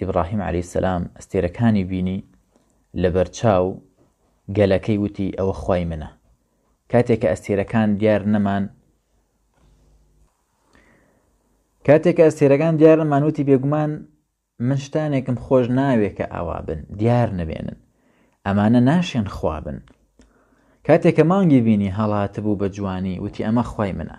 ئیبڕاهیم عەلەیهی السلام ئەستێرەکانی بینی لەبەرچاو گەلەکەی وتی ئەوە خوای منە کاتێک کە ئەستێرەکان دیار نەمان کاتێک کە ئەستێرەکان دیار نەمان وتی بێگومان من شتانێکم خۆش ناوێ کە ئاوا بن دیار نەبێنن ئەمانە ناشێن خوا بن کاتێک کە مانگی بینی هەڵاتبوو بە جوانی وتی ئەمە خوای منە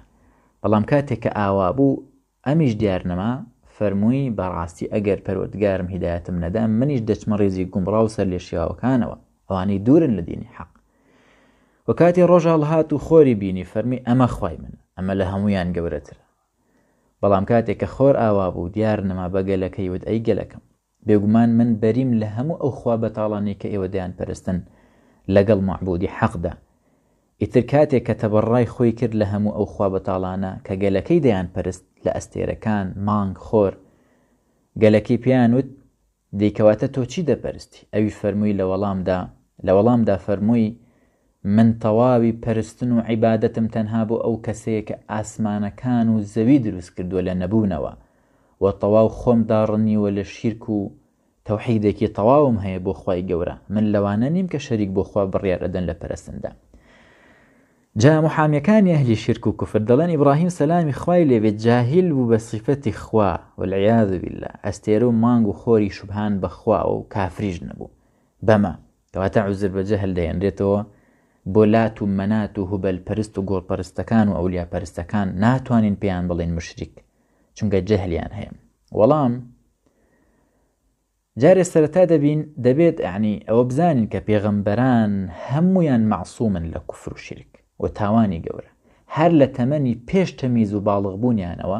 بەڵام کاتێک کە ئاوا بوو ئەمیش دیار نەما، فەرمووی، بەڕاستی ئەگەر پەروەردگارم هیدایەتم نەدا، منیش دەچمە ڕیزی گومڕا و سەرلێشێواوەکانەوە، ئەوانەی دوورن لە دینی حەق. وە کاتی ڕۆژ هەڵهات و خۆری بینی، فەرمووی، ئەمە خوای منە، ئەمە لە هەموویان گەورەترە. بەڵام کاتێک کە خۆر ئاوا بوو، دیار نەما بە گەلەکەی وت، ئەی گەلەکەم! بێگومان من بەریم لە هەموو ئەو خوا بەتاڵانەی کە ئێوە دەیانپەرستن لەگەڵ مەعبودی حەقدا. ئیتر کاتێک کە تەبەڕڕای خۆی کرد لە هەموو ئەو خوا بەتاڵانە کە گەلەکەی دەیانپەرست لە ئەستێرەکان، مانگ، خۆر. گەلەکەی پێیان وت، دەی کەواتە تۆ چی دەپەرستی؟ ئەوی فەرمووی لە وەڵامدا، لە وەڵامدا فەرمووی، من تەواوی پەرستن و عیبادەتم تەنها بۆ ئەو کەسەیە کە ئاسمانەکان و زەوی دروست کردووە لە نەبوونەوە، وە تەواو خۆم داڕنیوە لە شیرک و تەوحیدێکی تەواوم هەیە بۆ خوای گەورە، من لەوانە نیم کە شەریک بۆ خوا بڕیار ئەدەن لە پەرستندا. جا محامیەکانی ئەهلی شیرک و کوفر دەڵێن ئیبڕاهیم سەلامی خوای لێ بێت جاهیل بوو بە سیفەتی خوا والعیاذ باللە، ئەستێرە و مانگ و خۆری شوبهان بە خواوە و کافریش نەبوو بەمە، کەواتە عوزر بە جەهل دەهێنرێتەوە بۆ لات و مەنات و هوبەل پەرست و گۆڕ پەرستەکان و ئەولیا پەرستەکان ناتوانین پێیان بڵێن مشریک چونکە جەهلیان هەیە وەڵام جارێ سەرەتا دەبین دەبێت عنی ئەوە بزانین کە پێغەمبەران هەمویان معسوومن لە کوفر و شرک و تاوانی گەورە هەر لە تەمەنی پێش تەمیز و باڵغبوونیانەوە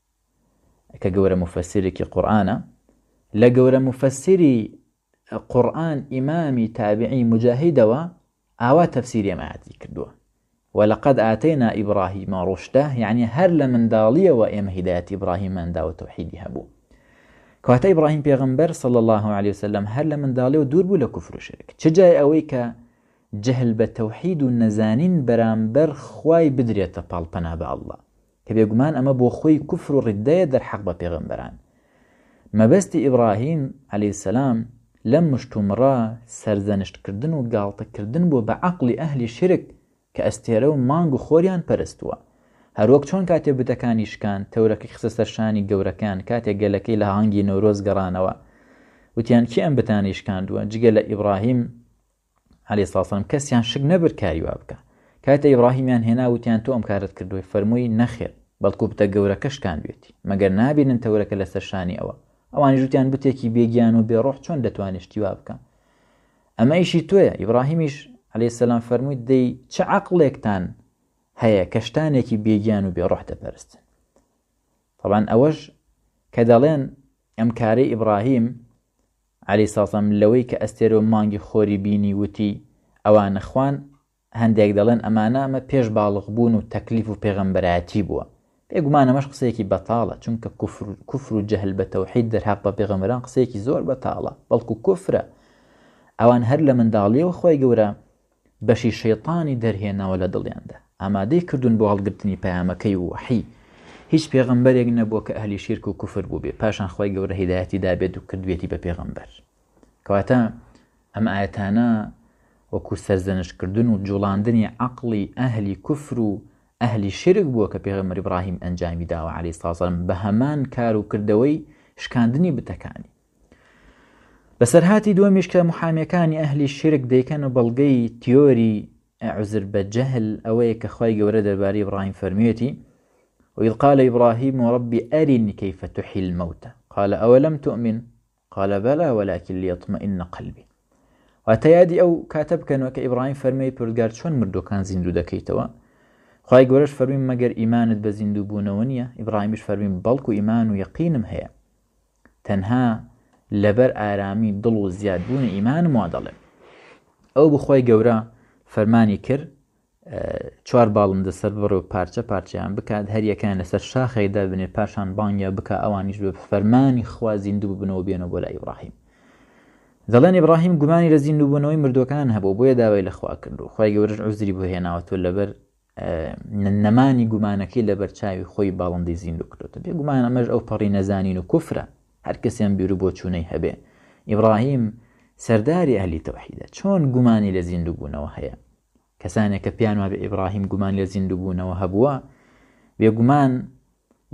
کە گەورە موفەسیرێکی قورئانە لە گەورە موفەسیری قورئان ئیمامی تابعی مجاهیدەوە ئاوا تەفسیری ئەم ئاەتی کردووە ولقد ئاتەینا ئیبراهیمە ڕشتە یعنی هەر لە منداڵیەوە ئێمە هیدایەتی ئبراهیمان داوە تەوحیدی هەبوو کاتە ئیبراهیم پێغمبەر صل الله عليه وسلم هەر لە منداڵی و دوور بوو لە کوفر و شرک چ جای ئەوەی کە جهل بە تەوحید و نەزانین بەرامبەر خوای بدرێتە پاڵپەنا بە الله کە بێگومان ئەمە بۆ خۆی کوفر و ڕیددەیە دەرحەق بە پێغەمبەران. مەبەستی ئیبڕاهیم، عەلەیهی سەلام، لەم مشتومڕە، سەرزەنشت کردن و گاڵتە کردن بووە بە عەقڵی ئەهلی شرک کە ئەستێرە و مانگ و خۆریان پەرستووە. هەروەک چۆن کاتێ بتەکانی شکاند، تەورەکەی خستە سەر شانی گەورەکەیان، کاتێ گەلەکەی لە هەنگی نەورۆز گەڕانەوە، وتیان کێ ئەم بتانەی شکاندووە، جگە لە ئیبڕاهیم، علی ساسم کەسیان شک نەبر کاری وا بکە کاتە ئیبراهیمیان هێنا وتیان تۆ ئەم کارت کردووی فەرمووی نەخێر بەڵکو بتە گەورەکە شکاندوێتی مەگەر نابینن تەورەکە لەسەر شانی ئەوە ئەوانی جوتیان بتێکی بێگیان و بێڕۆح چۆن دەتوانێت شتی وا بکە ئەمە ئیشی تۆیە ئیبراهیمیش علی سلام فەرمووی دەی چ عقلێکتان هەیە کە شتانێکی بێگیان و بێڕۆح دەپەرستن طبعاان ئەوەش کە دەڵێن ئەم کارەی ئیبراهیم عەلی سەڵتەم لەوەی کە ئەستێرەو مانگی خۆری بینی وتی، ئەوانە خوان، هەندێک دەڵێن ئەمانە ئەمە پێش باڵغ بوون و تەکلیف و پێغەمبەرایەتی بووە، بێ گومان ئەمەش قسەیەکی بەتاڵە، چونکە کوفر کوفر و جەهل بە تەوحید دەرهاق بە پێغەمبەران قسەیەکی زۆر بەتاڵە، بەڵکو کوفرە، ئەوان هەر لە منداڵیەوە خوای گەورە بەشی شەیتانی دەرهێناوە لە دڵیاندا ئامادەی کردوون بۆ هەڵگرتنی پەیامەکەی و وەحی هیچ پێغەمبەرێک نەبووە کە ئەهلی شیرک و کوفر بووبێ پاشان خۆی گەورە هیدایەتی دابێت و کردوێتی بە پێغەمبەر کەواتە ئەم ئاەتانە وەکو سەرزەنشکردن و جوڵاندنی عقلی ئەهلی کوفر و ئەهلی شرک بووە کە پێغەمەری براهیم ئەنجامی داوە علی سازم بە هەمان کار و کردەوەی شکاندنی بتەکانی بەسەرهاتی دووەمیش کە محامیەکانی ئەهلی شرک دەیکەن و بەڵگەی تیۆری عزر بە جەهل ئەوەیە کە خی گەورە دەرباری بڕایم فەرمیەتی وإذ قال إبراهيم رب أرني كيف تحيي الموتى قال أولم تؤمن قال بلى ولكن ليطمئن قلبي واتە یادی ئەو کاتە بکەنەوە کە ئیبراهیم فەرمی پردگار چۆن مردوەکان زیندوو دەکەیتەوە خی گەورەش فەرمی مەگەر ئیمانت بە زیندوو بوونەوە نیە ئیبراهیمیش فەرمی بەڵکو ئیمان و یەقینم هەیە تەنها لەبەر ئارامی دڵ و زیاد بوونی ئیمانم وا دەڵێم ئەو بخوای گەورە فەرمانی کرد چوار باڵم دەسەر بڕێ و پارچە پارچیان بکات هەریەکان لەسەر شاخێک دابنێ پاشان بانگە بک ئەوانیش بە فەرمانی خوا زیندوو ببنەوە بێنەوە بۆ لە ئیبراهیم دەڵێن ئیبراهیم گومانی لە زیندووبوونەوەی مردوەکان هەبوو بۆیە داوای لەخوا کرد و خی گەورش عزری بۆ هێناوە تۆ لەبەر نەمانی گومانەکەی لە بەرچاوی خۆی باڵندەی زیندوو کردوتە بێ گومان ئەمەش ئەو پەڕی نەزانین و کوفرە هەر کەسیان بیر و بۆچوونەی هەبێ ئیبراهیم سەرداری ئەهلی تەوحیدە چۆن گومانی لە زیندوو بوونەوە هەیە کەسانێک کە پیان وابێ ئیبراهیم گومان لە زیندوو بوونەوە هەبووە بێگومان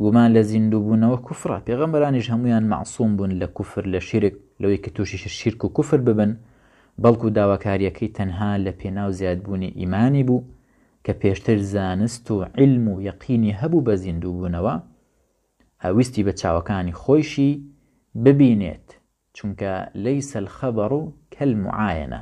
گومان لە زیندوو بوونەوە کوفڕە، پێغەمبەرانیش هەموویان مەعسوم بوون لە کوفر لە شیرک، لەوەی کە تووشی شیرک و کوفر ببن، بەڵکو داواکارییەکەی تەنها لە پێناو زیاد بوونی ئیمانی بوو، کە پێشتر زانست و عیلم و یەقینی هەبوو بە زیندوو بوونەوە، ئەویستی بە چاوەکانی خۆیشی ببینێت، چونکە لیس الخبر کالمعاینە.